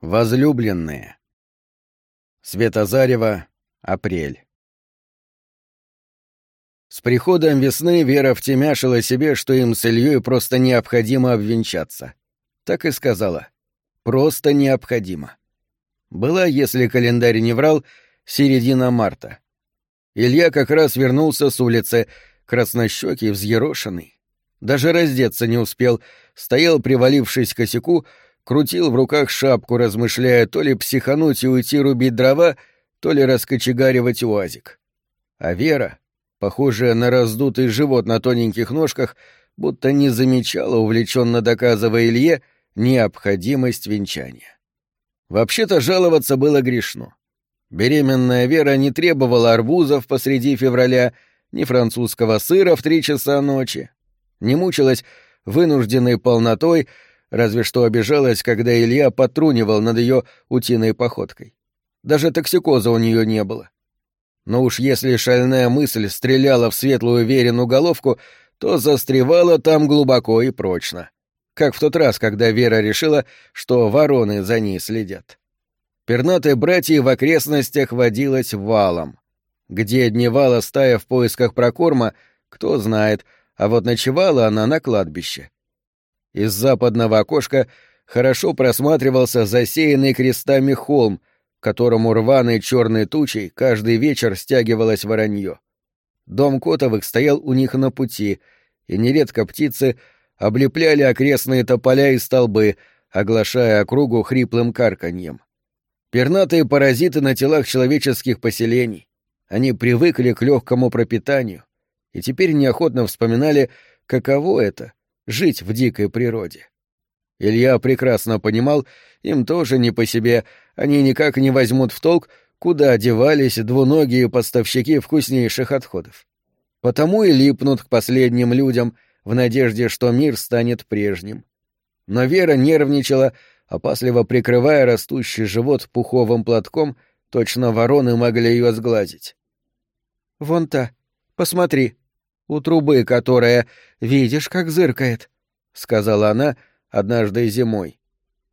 Возлюбленные. Светозарева, апрель. С приходом весны Вера втемяшила себе, что им с Ильей просто необходимо обвенчаться. Так и сказала. Просто необходимо. Была, если календарь не врал, середина марта. Илья как раз вернулся с улицы, краснощекий, взъерошенный. Даже раздеться не успел, стоял, привалившись к косяку, крутил в руках шапку, размышляя то ли психануть и уйти рубить дрова, то ли раскочегаривать уазик. А Вера, похожая на раздутый живот на тоненьких ножках, будто не замечала, увлеченно доказывая Илье, необходимость венчания. Вообще-то жаловаться было грешно. Беременная Вера не требовала арбузов посреди февраля, ни французского сыра в три часа ночи, не мучилась вынужденной полнотой, разве что обижалась, когда Илья потрунивал над ее утиной походкой. Даже токсикоза у нее не было. Но уж если шальная мысль стреляла в светлую верину головку, то застревала там глубоко и прочно. Как в тот раз, когда Вера решила, что вороны за ней следят. Пернатые братья в окрестностях водилась валом. Где дневала стая в поисках прокорма, кто знает, а вот ночевала она на кладбище. Из западного окошка хорошо просматривался засеянный крестами холм, к которому рваной черной тучей каждый вечер стягивалось воронье. Дом Котовых стоял у них на пути, и нередко птицы облепляли окрестные тополя и столбы, оглашая округу хриплым карканьем. Пернатые паразиты на телах человеческих поселений. Они привыкли к легкому пропитанию и теперь неохотно вспоминали, каково это жить в дикой природе. Илья прекрасно понимал, им тоже не по себе, они никак не возьмут в толк, куда одевались двуногие поставщики вкуснейших отходов. Потому и липнут к последним людям в надежде, что мир станет прежним. Но Вера нервничала, опасливо прикрывая растущий живот пуховым платком, точно вороны могли ее сглазить. «Вон та, посмотри», у трубы, которая... Видишь, как зыркает?» — сказала она однажды зимой.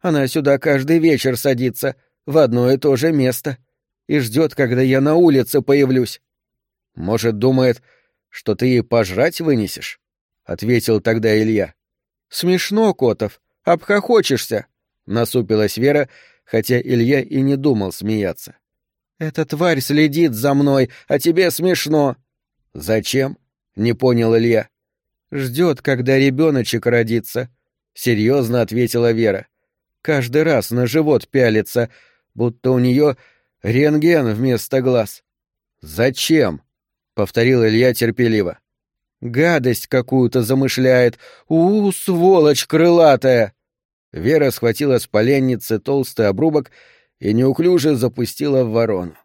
«Она сюда каждый вечер садится, в одно и то же место, и ждет, когда я на улице появлюсь». «Может, думает, что ты ей пожрать вынесешь?» — ответил тогда Илья. «Смешно, Котов, обхохочешься», — насупилась Вера, хотя Илья и не думал смеяться. «Эта тварь следит за мной, а тебе смешно». «Зачем?» — не понял Илья. «Ждет, когда ребеночек родится», — серьезно ответила Вера. «Каждый раз на живот пялится, будто у нее рентген вместо глаз». «Зачем?» — повторил Илья терпеливо. «Гадость какую-то замышляет. У, -у сволочь крылатая!» Вера схватила с поленницы толстый обрубок и неуклюже запустила в ворону.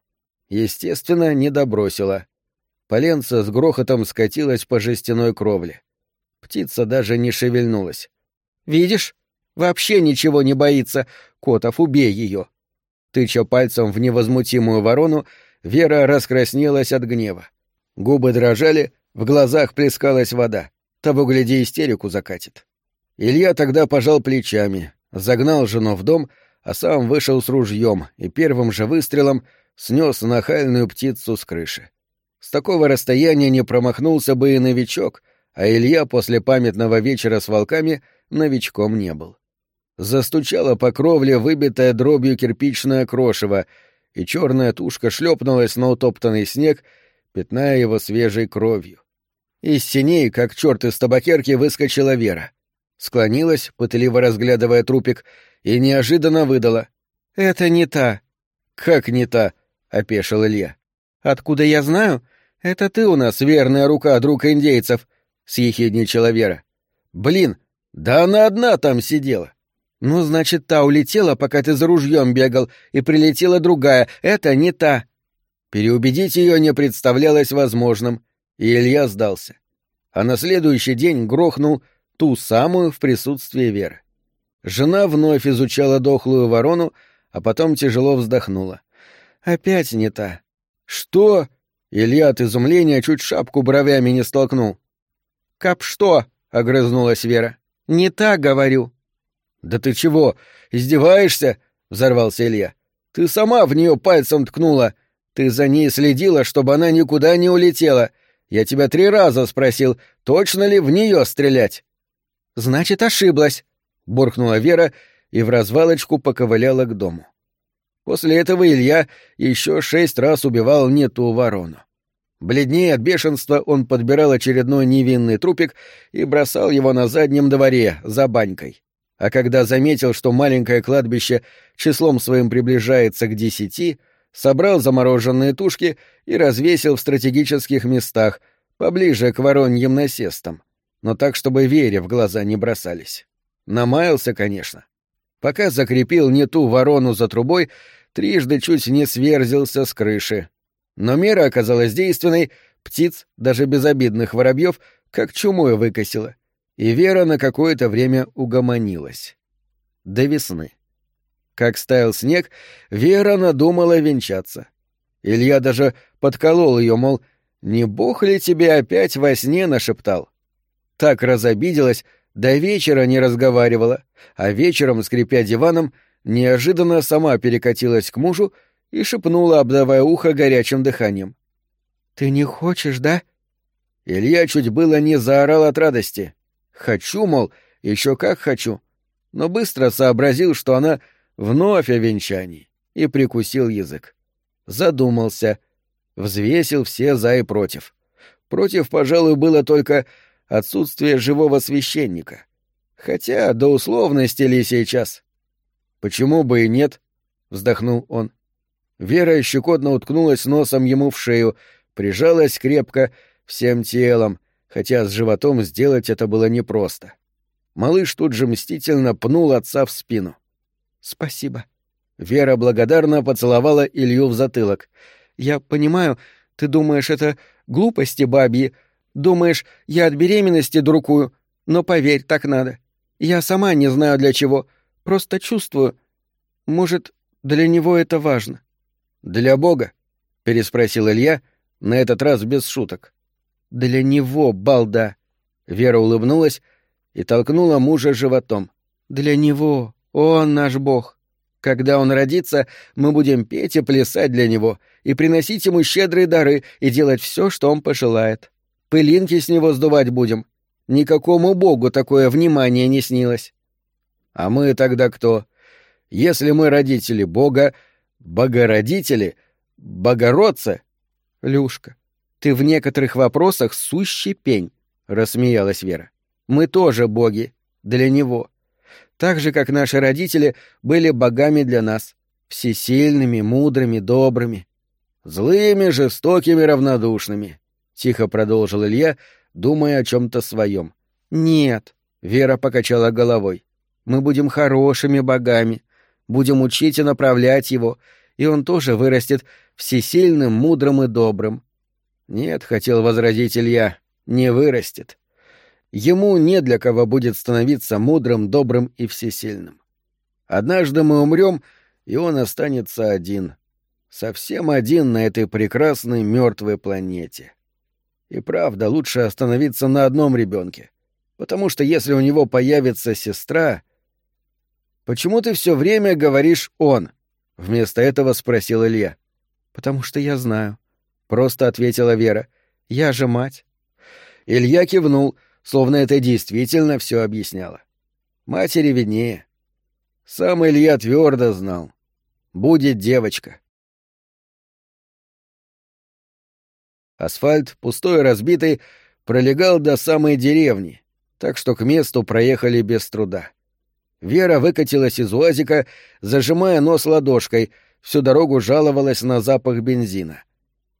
Естественно, не добросила. Поленца с грохотом скатилась по жестяной кровле. Птица даже не шевельнулась. «Видишь? Вообще ничего не боится. Котов, убей ее!» Тыча пальцем в невозмутимую ворону, Вера раскраснелась от гнева. Губы дрожали, в глазах плескалась вода. Того, гляди, истерику закатит. Илья тогда пожал плечами, загнал жену в дом, а сам вышел с ружьем и первым же выстрелом снес нахальную птицу с крыши. С такого расстояния не промахнулся бы и новичок, а Илья после памятного вечера с волками новичком не был. Застучала по кровле выбитая дробью кирпичное крошево, и черная тушка шлепнулась на утоптанный снег, пятная его свежей кровью. Из синей, как черт из табакерки, выскочила Вера. Склонилась, пытливо разглядывая трупик, и неожиданно выдала. «Это не та». «Как не та?» — опешил Илья. «Откуда я знаю? Это ты у нас верная рука, друг индейцев», — съехидничала Вера. «Блин, да она одна там сидела». «Ну, значит, та улетела, пока ты за ружьем бегал, и прилетела другая. Это не та». Переубедить ее не представлялось возможным, и Илья сдался. А на следующий день грохнул ту самую в присутствии Веры. Жена вновь изучала дохлую ворону, а потом тяжело вздохнула. «Опять не та. «Что?» Илья от изумления чуть шапку бровями не столкнул. «Кап что?» — огрызнулась Вера. «Не так говорю». «Да ты чего, издеваешься?» —— взорвался Илья. «Ты сама в нее пальцем ткнула. Ты за ней следила, чтобы она никуда не улетела. Я тебя три раза спросил, точно ли в нее стрелять?» «Значит, ошиблась», — буркнула Вера и в развалочку поковыляла к дому. После этого Илья еще шесть раз убивал не ту ворону. Бледнее от бешенства он подбирал очередной невинный трупик и бросал его на заднем дворе, за банькой. А когда заметил, что маленькое кладбище числом своим приближается к десяти, собрал замороженные тушки и развесил в стратегических местах, поближе к вороньим насестам, но так, чтобы Вере в глаза не бросались. Намаялся, конечно. Пока закрепил не ту ворону за трубой, трижды чуть не сверзился с крыши. Но мера оказалась действенной, птиц, даже безобидных воробьев, как чумой выкосила, и Вера на какое-то время угомонилась. До весны. Как стаял снег, Вера надумала венчаться. Илья даже подколол ее, мол, «Не бог ли тебе опять во сне нашептал?» Так разобиделась, до вечера не разговаривала, а вечером, скрипя диваном, неожиданно сама перекатилась к мужу и шепнула, обдавая ухо горячим дыханием. «Ты не хочешь, да?» Илья чуть было не заорал от радости. «Хочу, мол, еще как хочу», но быстро сообразил, что она вновь о венчании, и прикусил язык. Задумался, взвесил все за и против. Против, пожалуй, было только отсутствие живого священника. Хотя до условности ли сейчас? Почему бы и нет? вздохнул он. Вера щекотно уткнулась носом ему в шею, прижалась крепко, всем телом, хотя с животом сделать это было непросто. Малыш тут же мстительно пнул отца в спину. «Спасибо». Вера благодарно поцеловала Илью в затылок. «Я понимаю, ты думаешь, это глупости бабьи, думаешь, я от беременности друкую, но поверь, так надо. Я сама не знаю для чего, просто чувствую. Может, для него это важно». «Для Бога?» — переспросил Илья, на этот раз без шуток. «Для него, балда!» Вера улыбнулась и толкнула мужа животом. «Для него! Он наш Бог! Когда он родится, мы будем петь и плясать для него, и приносить ему щедрые дары, и делать все, что он пожелает. Пылинки с него сдувать будем. Никакому богу такое внимание не снилось. А мы тогда кто? Если мы родители бога, богородители, богородцы? Люшка, ты в некоторых вопросах сущий пень, — рассмеялась Вера. Мы тоже боги. Для него. Так же, как наши родители были богами для нас. Всесильными, мудрыми, добрыми. Злыми, жестокими, равнодушными. Тихо продолжил Илья, думая о чем-то своем. Нет. Вера покачала головой. Мы будем хорошими богами. Будем учить и направлять его, и он тоже вырастет всесильным, мудрым и добрым. Нет, хотел возразить Илья, не вырастет ему не для кого будет становиться мудрым, добрым и всесильным. Однажды мы умрем, и он останется один. Совсем один на этой прекрасной мертвой планете. И правда, лучше остановиться на одном ребенке, потому что если у него появится сестра... «Почему ты все время говоришь «он»?» — вместо этого спросил Илья. «Потому что я знаю», — просто ответила Вера. «Я же мать». Илья кивнул — словно это действительно все объясняло. Матери виднее. Сам Илья твердо знал. Будет девочка. Асфальт, пустой и разбитый, пролегал до самой деревни, так что к месту проехали без труда. Вера выкатилась из уазика, зажимая нос ладошкой, всю дорогу жаловалась на запах бензина.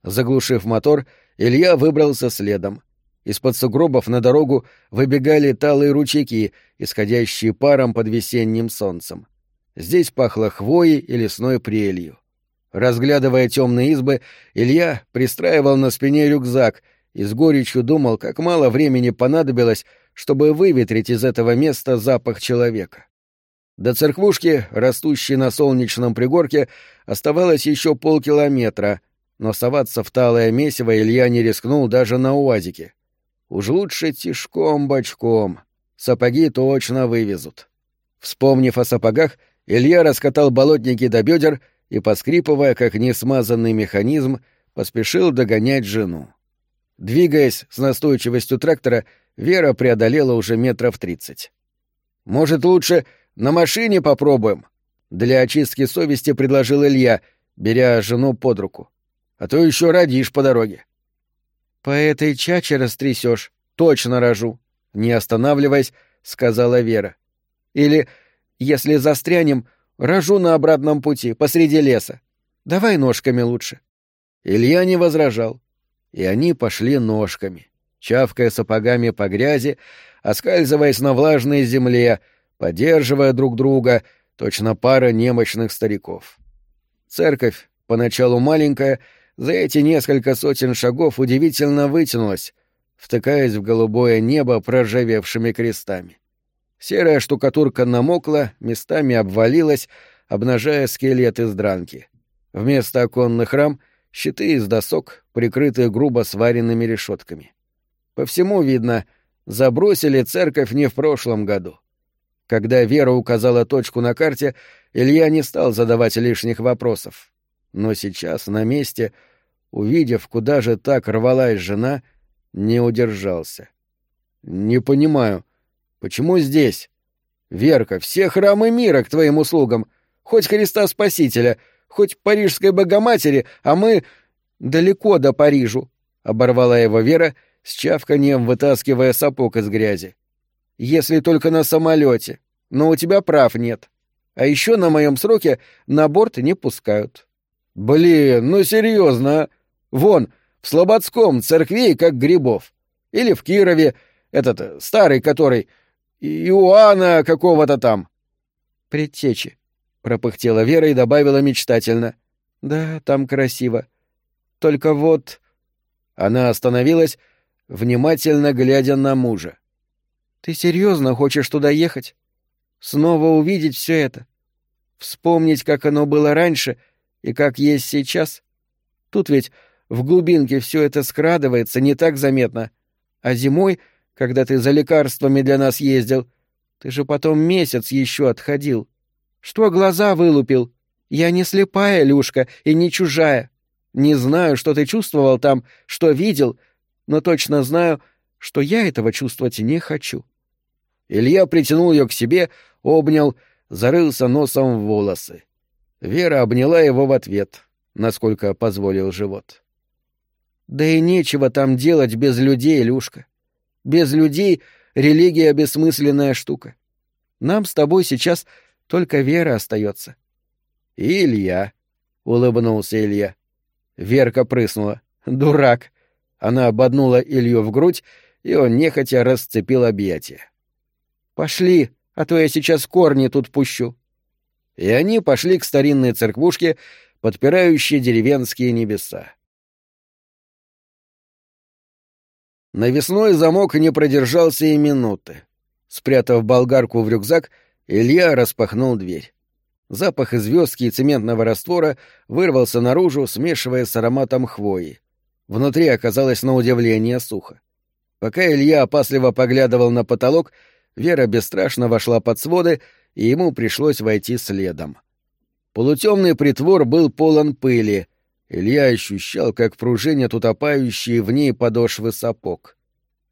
Заглушив мотор, Илья выбрался следом. Из-под сугробов на дорогу выбегали талые ручейки, исходящие паром под весенним солнцем. Здесь пахло хвоей и лесной прелью. Разглядывая темные избы, Илья пристраивал на спине рюкзак и с горечью думал, как мало времени понадобилось, чтобы выветрить из этого места запах человека. До церквушки, растущей на солнечном пригорке, оставалось еще полкилометра, но соваться в талое месиво Илья не рискнул даже на уазике. Уж лучше тишком-бочком. Сапоги точно вывезут. Вспомнив о сапогах, Илья раскатал болотники до бедер и, поскрипывая, как несмазанный механизм, поспешил догонять жену. Двигаясь с настойчивостью трактора, Вера преодолела уже метров тридцать. «Может, лучше на машине попробуем?» Для очистки совести предложил Илья, беря жену под руку. «А то еще родишь по дороге». «По этой чаче растрясешь, точно рожу», — не останавливаясь, сказала Вера. «Или, если застрянем, рожу на обратном пути, посреди леса. Давай ножками лучше». Илья не возражал, и они пошли ножками, чавкая сапогами по грязи, оскальзываясь на влажной земле, поддерживая друг друга, точно пара немощных стариков. Церковь, поначалу маленькая, за эти несколько сотен шагов удивительно вытянулась, втыкаясь в голубое небо проржавевшими крестами. Серая штукатурка намокла, местами обвалилась, обнажая скелет из дранки. Вместо оконных рам — щиты из досок, прикрытые грубо сваренными решетками. По всему видно, забросили церковь не в прошлом году. Когда Вера указала точку на карте, Илья не стал задавать лишних вопросов. Но сейчас, на месте, увидев, куда же так рвалась жена, не удержался. «Не понимаю, почему здесь? Верка, все храмы мира к твоим услугам, хоть Христа Спасителя, хоть Парижской Богоматери, а мы далеко до Парижу», — оборвала его Вера, с чавканием вытаскивая сапог из грязи если только на самолете, но у тебя прав нет. А еще на моем сроке на борт не пускают. Блин, ну серьезно, а? Вон, в Слободском церквей как грибов. Или в Кирове, этот, старый который, Иоанна какого-то там. Предтечи, — пропыхтела Вера и добавила мечтательно. Да, там красиво. Только вот... Она остановилась, внимательно глядя на мужа. Ты серьезно хочешь туда ехать? Снова увидеть все это? Вспомнить, как оно было раньше и как есть сейчас? Тут ведь в глубинке все это скрадывается не так заметно. А зимой, когда ты за лекарствами для нас ездил, ты же потом месяц еще отходил. Что глаза вылупил? Я не слепая, Люшка, и не чужая. Не знаю, что ты чувствовал там, что видел, но точно знаю, что я этого чувствовать не хочу. Илья притянул ее к себе, обнял, зарылся носом в волосы. Вера обняла его в ответ, насколько позволил живот. «Да и нечего там делать без людей, Илюшка. Без людей религия — бессмысленная штука. Нам с тобой сейчас только вера остается. «И Илья», — улыбнулся Илья. Верка прыснула. «Дурак!» Она ободнула Илью в грудь, и он нехотя расцепил объятия. «Пошли, а то я сейчас корни тут пущу». И они пошли к старинной церквушке, подпирающей деревенские небеса. Навесной замок не продержался и минуты. Спрятав болгарку в рюкзак, Илья распахнул дверь. Запах из звездки и цементного раствора вырвался наружу, смешивая с ароматом хвои. Внутри оказалось на удивление сухо. Пока Илья опасливо поглядывал на потолок, Вера бесстрашно вошла под своды, и ему пришлось войти следом. Полутемный притвор был полон пыли. Илья ощущал, как пружинят утопающие в ней подошвы сапог.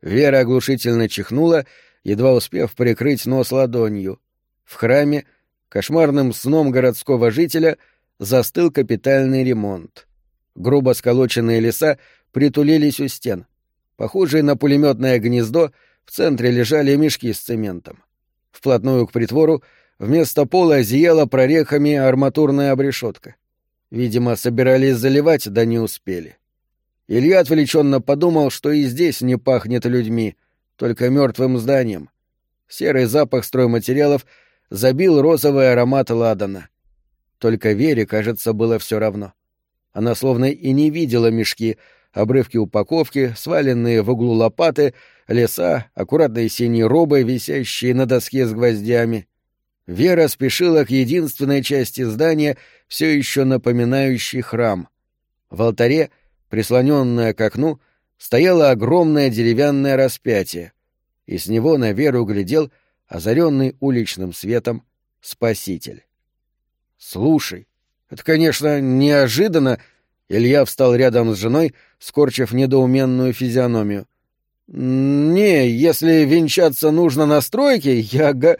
Вера оглушительно чихнула, едва успев прикрыть нос ладонью. В храме, кошмарным сном городского жителя, застыл капитальный ремонт. Грубо сколоченные леса притулились у стен. Похожие на пулеметное гнездо — в центре лежали мешки с цементом. Вплотную к притвору вместо пола зияла прорехами арматурная обрешетка. Видимо, собирались заливать, да не успели. Илья отвлеченно подумал, что и здесь не пахнет людьми, только мертвым зданием. Серый запах стройматериалов забил розовый аромат ладана. Только Вере, кажется, было все равно. Она словно и не видела мешки, обрывки упаковки, сваленные в углу лопаты — леса, аккуратные синие робы, висящие на доске с гвоздями. Вера спешила к единственной части здания, все еще напоминающей храм. В алтаре, прислоненное к окну, стояло огромное деревянное распятие, и с него на Веру глядел, озаренный уличным светом, Спаситель. Слушай, это, конечно, неожиданно. Илья встал рядом с женой, скорчив недоуменную физиономию. «Не, если венчаться нужно на стройке, я га...»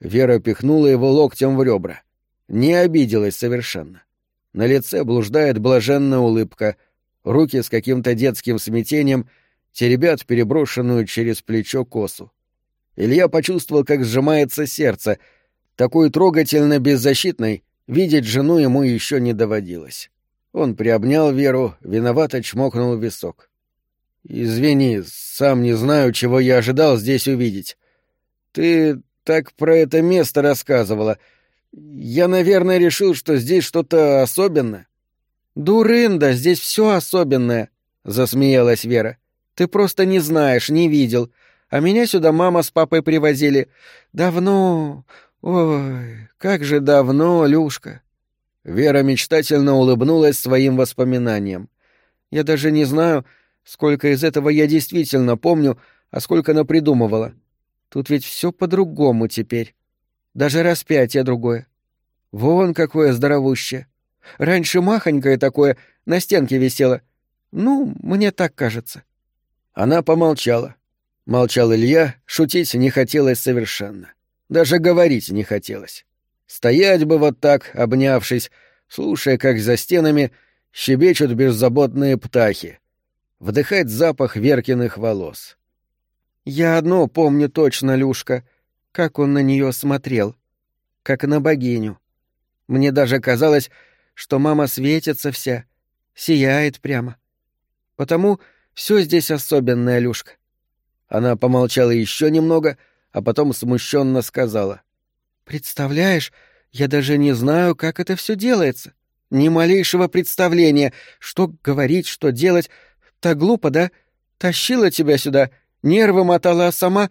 Вера пихнула его локтем в ребра. Не обиделась совершенно. На лице блуждает блаженная улыбка, руки с каким-то детским смятением теребят переброшенную через плечо косу. Илья почувствовал, как сжимается сердце. Такой трогательно беззащитной видеть жену ему еще не доводилось. Он приобнял Веру, виновато чмокнул висок. «Извини, сам не знаю, чего я ожидал здесь увидеть. Ты так про это место рассказывала. Я, наверное, решил, что здесь что-то особенное». «Дурында, здесь все особенное», — засмеялась Вера. «Ты просто не знаешь, не видел. А меня сюда мама с папой привозили. Давно... Ой, как же давно, Люшка. Вера мечтательно улыбнулась своим воспоминаниям. Я даже не знаю, сколько из этого я действительно помню, а сколько напридумывала. Тут ведь все по-другому теперь. Даже распятие другое. Вон какое здоровущее. Раньше махонькое такое на стенке висело. Ну, мне так кажется. Она помолчала. Молчал Илья, шутить не хотелось совершенно. Даже говорить не хотелось. Стоять бы вот так, обнявшись, слушая, как за стенами щебечут беззаботные птахи. Вдыхать запах Веркиных волос. Я одно помню точно, Люшка, как он на нее смотрел. Как на богиню. Мне даже казалось, что мама светится вся, сияет прямо. Потому все здесь особенное, Люшка. Она помолчала еще немного, а потом смущенно сказала. «Представляешь, я даже не знаю, как это все делается. Ни малейшего представления, что говорить, что делать. Так глупо, да? Тащила тебя сюда, нервы мотала, а сама...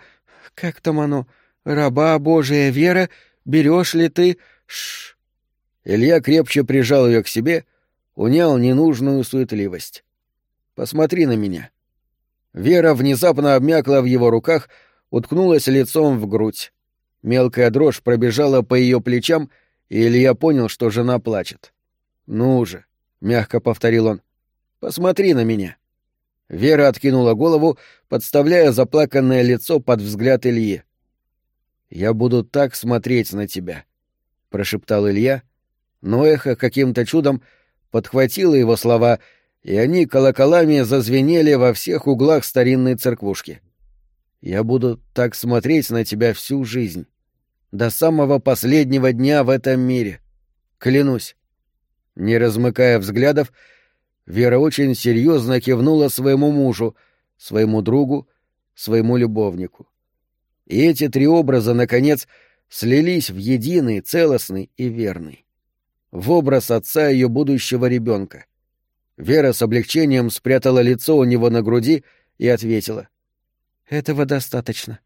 Как там оно? Раба Божия вера, берешь ли ты... Шш. Илья крепче прижал ее к себе, унял ненужную суетливость. «Посмотри на меня. Вера внезапно обмякла в его руках, уткнулась лицом в грудь. Мелкая дрожь пробежала по ее плечам, и Илья понял, что жена плачет. «Ну же», — мягко повторил он, — «посмотри на меня». Вера откинула голову, подставляя заплаканное лицо под взгляд Ильи. «Я буду так смотреть на тебя», — прошептал Илья, но эхо каким-то чудом подхватило его слова — и они колоколами зазвенели во всех углах старинной церквушки. Я буду так смотреть на тебя всю жизнь. До самого последнего дня в этом мире. Клянусь. Не размыкая взглядов, Вера очень серьезно кивнула своему мужу, своему другу, своему любовнику. И эти три образа, наконец, слились в единый, целостный и верный. В образ отца ее будущего ребенка. Вера с облегчением спрятала лицо у него на груди и ответила. «Этого достаточно».